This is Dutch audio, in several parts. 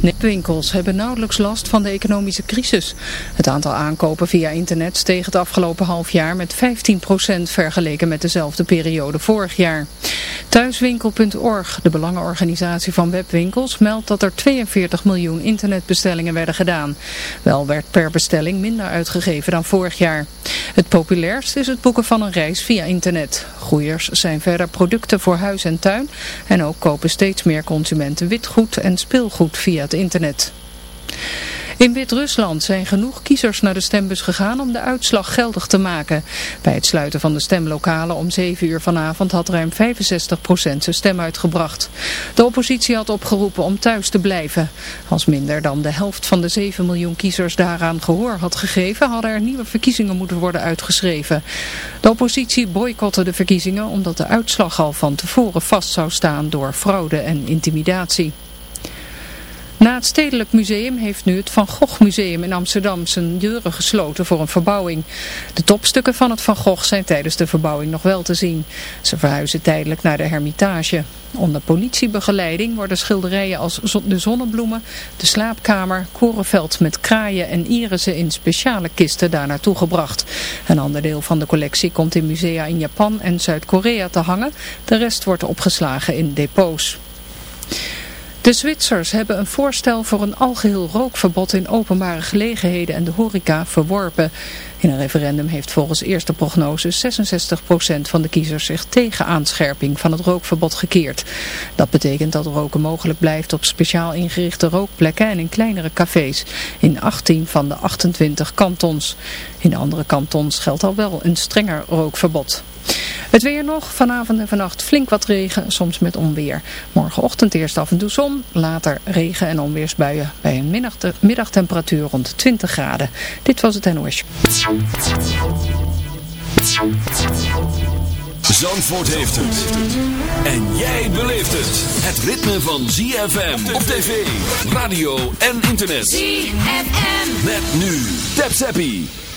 Nepwinkels hebben nauwelijks last van de economische crisis. Het aantal aankopen via internet steeg het afgelopen half jaar met 15% vergeleken met dezelfde periode vorig jaar. Thuiswinkel.org, de belangenorganisatie van webwinkels, meldt dat er 42 miljoen internetbestellingen werden gedaan. Wel werd per bestelling minder uitgegeven dan vorig jaar. Het populairst is het boeken van een reis via internet. Groeiers zijn verder producten voor huis en tuin en ook kopen steeds meer consumenten witgoed en speelgoed via het internet. In Wit-Rusland zijn genoeg kiezers naar de stembus gegaan om de uitslag geldig te maken. Bij het sluiten van de stemlokalen om 7 uur vanavond had ruim 65% zijn stem uitgebracht. De oppositie had opgeroepen om thuis te blijven. Als minder dan de helft van de 7 miljoen kiezers daaraan gehoor had gegeven, hadden er nieuwe verkiezingen moeten worden uitgeschreven. De oppositie boycotte de verkiezingen omdat de uitslag al van tevoren vast zou staan door fraude en intimidatie. Na het Stedelijk Museum heeft nu het Van Gogh Museum in Amsterdam zijn deuren gesloten voor een verbouwing. De topstukken van het Van Gogh zijn tijdens de verbouwing nog wel te zien. Ze verhuizen tijdelijk naar de Hermitage. Onder politiebegeleiding worden schilderijen als de zonnebloemen, de slaapkamer, korenveld met kraaien en irissen in speciale kisten daar naartoe gebracht. Een ander deel van de collectie komt in musea in Japan en Zuid-Korea te hangen. De rest wordt opgeslagen in depots. De Zwitsers hebben een voorstel voor een algeheel rookverbod in openbare gelegenheden en de horeca verworpen. In een referendum heeft volgens eerste prognose 66% van de kiezers zich tegen aanscherping van het rookverbod gekeerd. Dat betekent dat roken mogelijk blijft op speciaal ingerichte rookplekken en in kleinere cafés in 18 van de 28 kantons. In de andere kantons geldt al wel een strenger rookverbod. Het weer nog, vanavond en vannacht flink wat regen, soms met onweer. Morgenochtend eerst af en toe zon, later regen en onweersbuien bij een middagtemperatuur rond 20 graden. Dit was het NOS. Zandvoort heeft het. En jij beleeft het. Het ritme van ZFM op tv, radio en internet. ZFM. Met nu. Tap Zappie.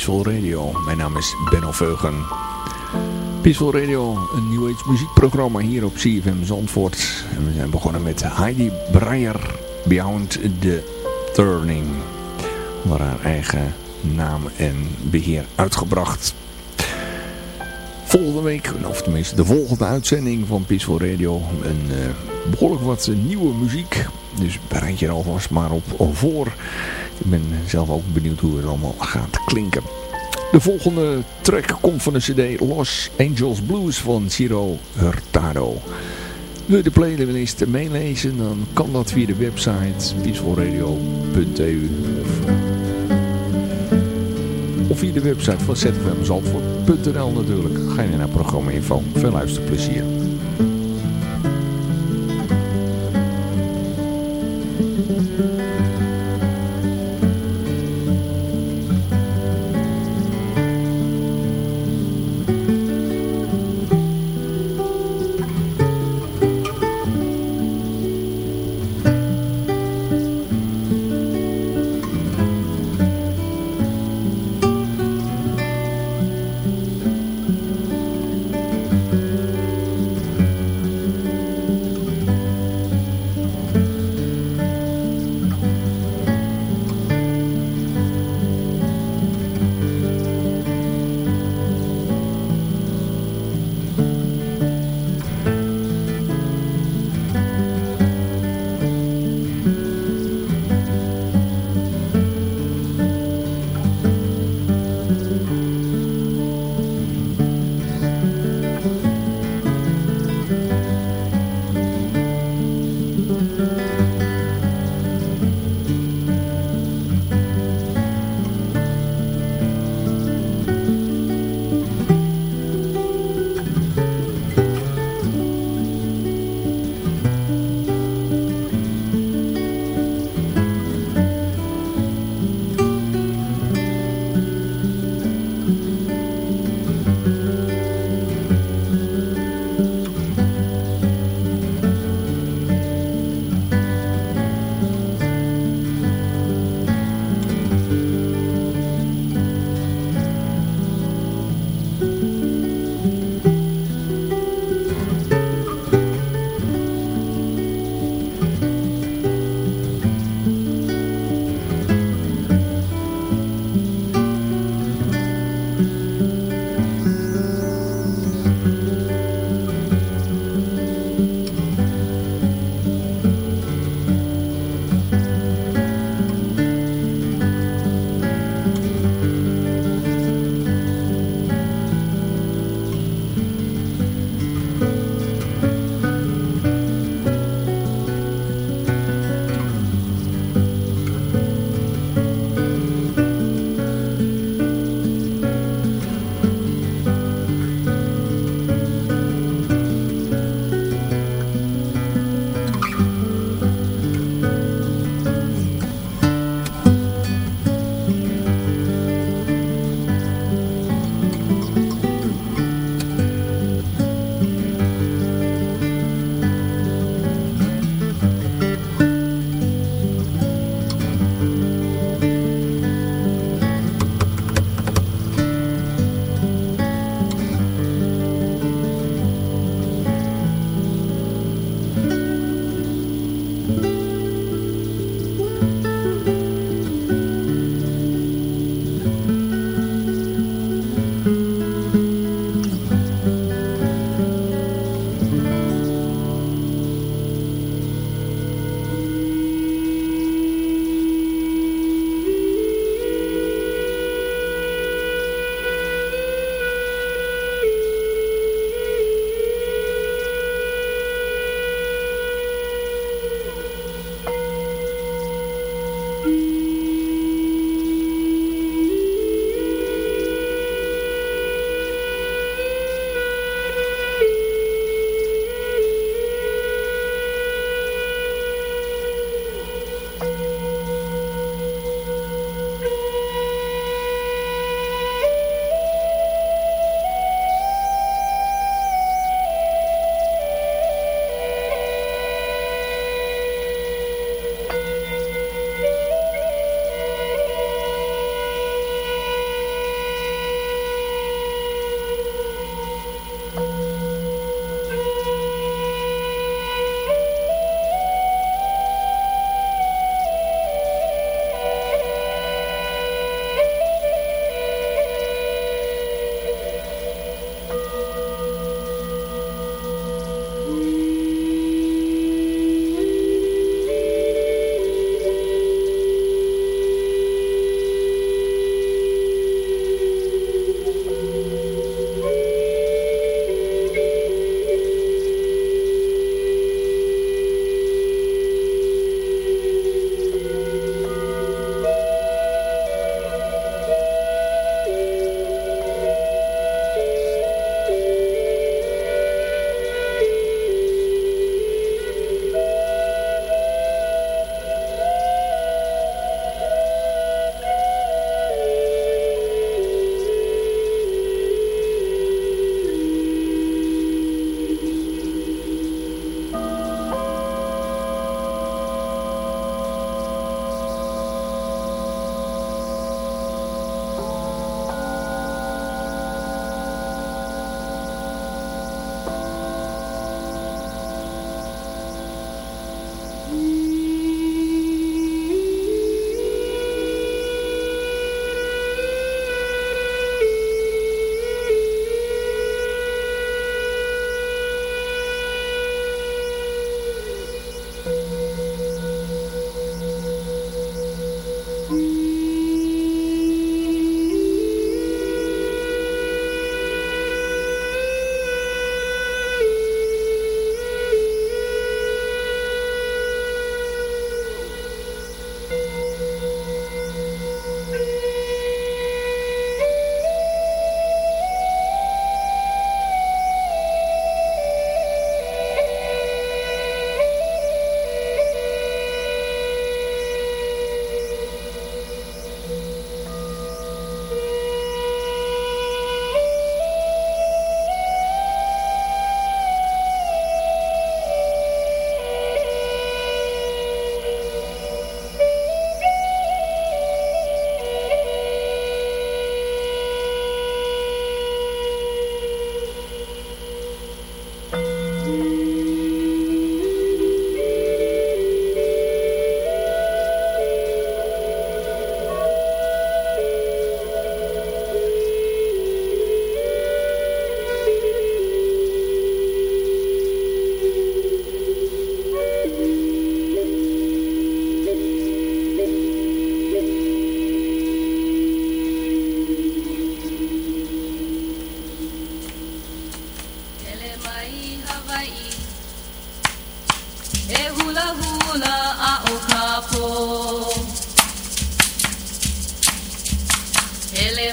Peaceful Radio. Mijn naam is Benno Veugen. Peaceful Radio, een New Age muziekprogramma hier op CFM Zandvoort. En we zijn begonnen met Heidi Breyer, Beyond the Turning. Waar haar eigen naam en beheer uitgebracht. Volgende week, of tenminste de volgende uitzending van Peaceful Radio, een uh, behoorlijk wat nieuwe muziek. Dus bereid je er alvast maar op voor. Ik ben zelf ook benieuwd hoe het allemaal gaat klinken. De volgende track komt van de cd Los Angeles Blues van Ciro Hurtado. Wil je de playlist meelezen, dan kan dat via de website peacefulradio.eu of via de website van zfmzandvoort.nl natuurlijk. Ga je naar programma info. Veel luisterplezier.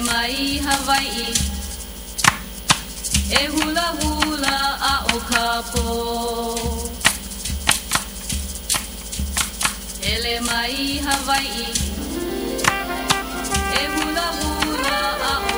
Mai Hawaii. E hula hula a o kapo Ele mai Hawaii. E hula hula a o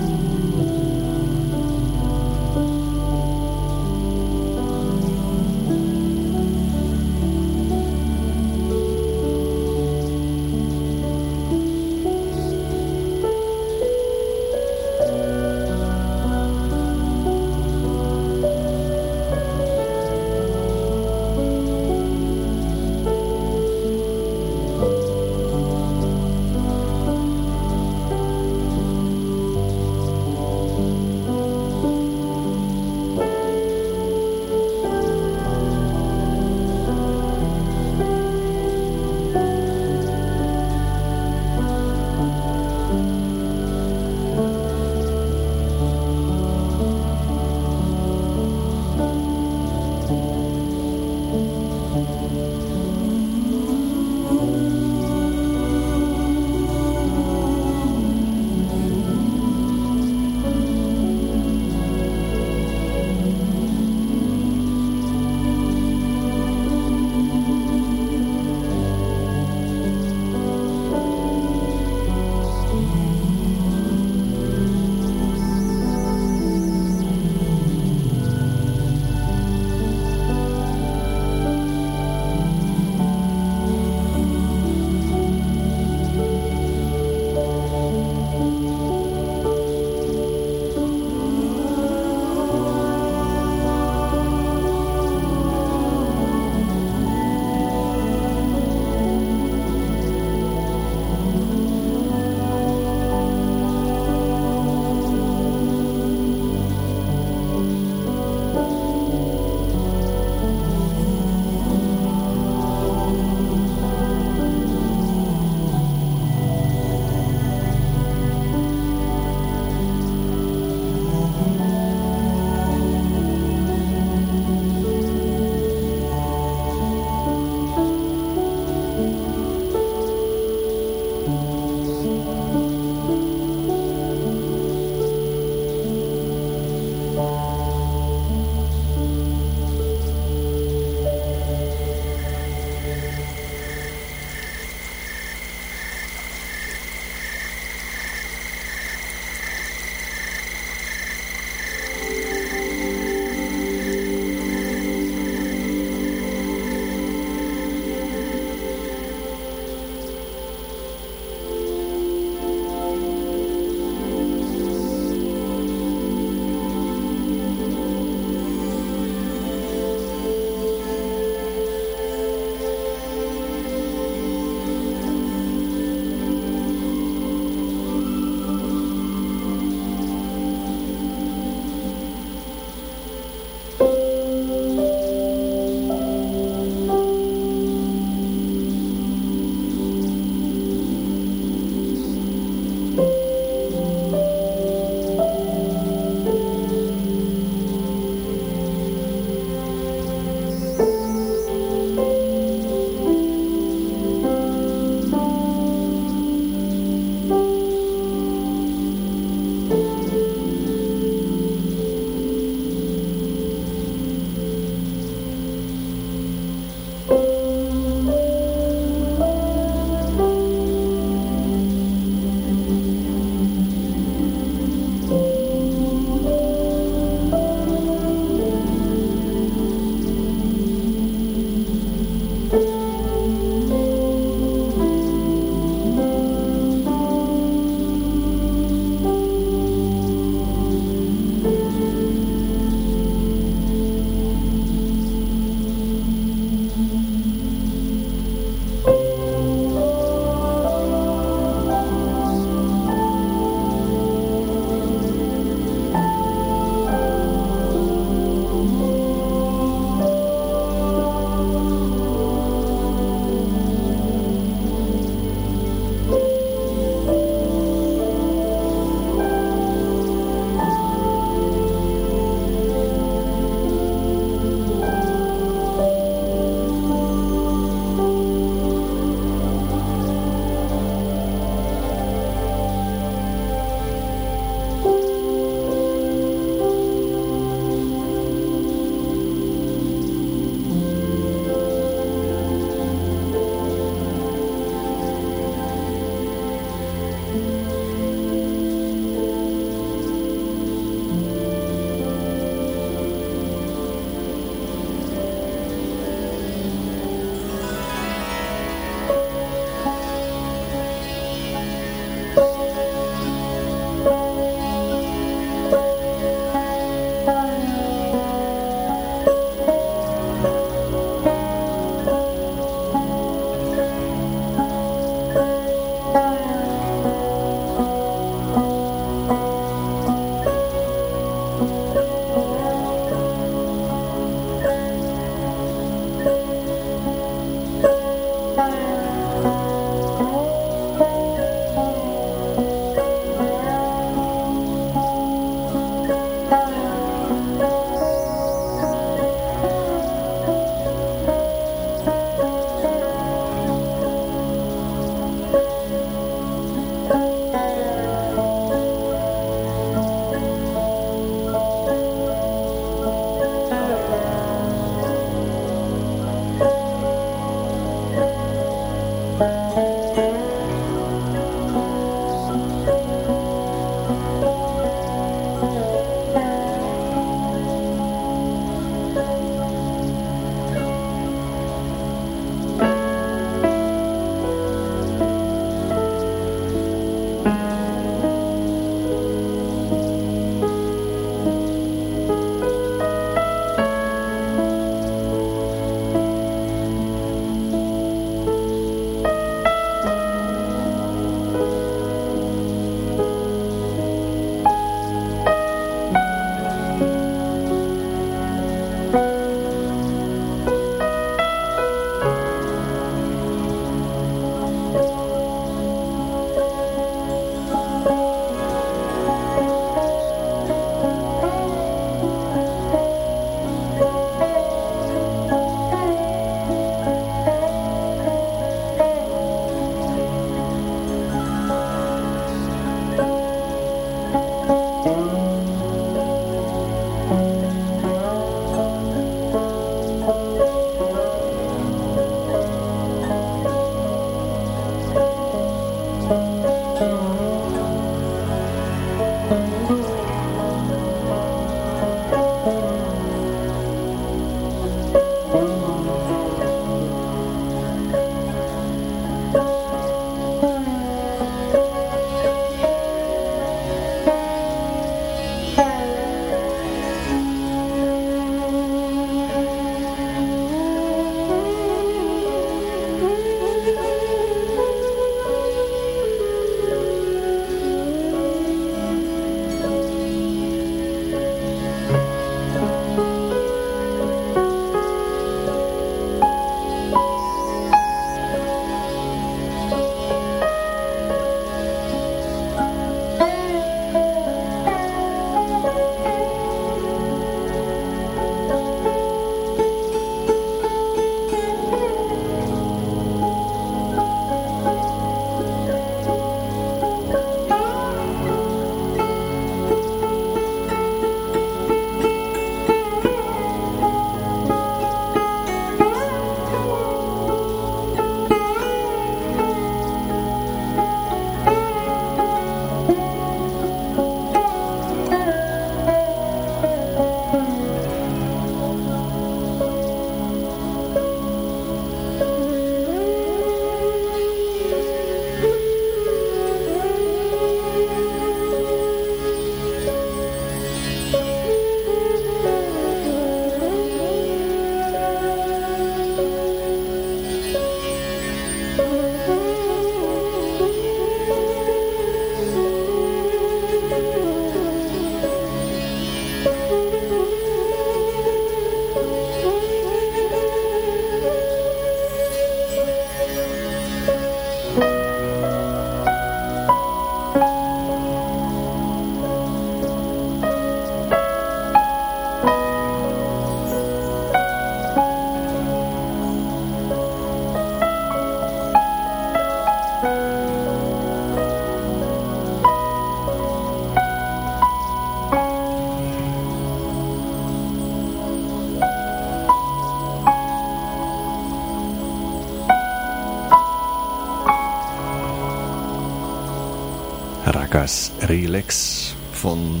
Relax van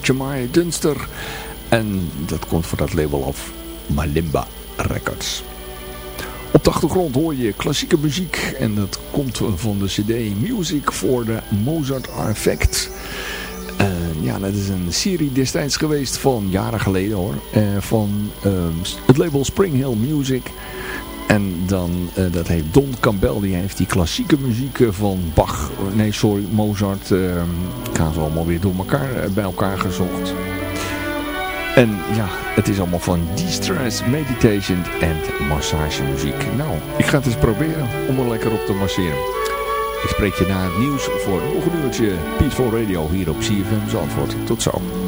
Jamai Dunster. En dat komt voor dat label af Malimba Records. Op de achtergrond hoor je klassieke muziek en dat komt van de cd Music for the Mozart Effect. Ja, dat is een serie destijds geweest van jaren geleden hoor. Uh, van uh, het label Spring Hill Music. En dan, uh, dat heeft Don Campbell, die heeft die klassieke muziek van Bach, nee sorry, Mozart, uh, gaan ze allemaal weer door elkaar, bij elkaar gezocht. En ja, het is allemaal van de-stress, meditation en massagemuziek. Nou, ik ga het eens proberen om er lekker op te masseren. Ik spreek je na het nieuws voor nog een uurtje Peaceful Radio hier op CFM Zandvoort. Tot zo.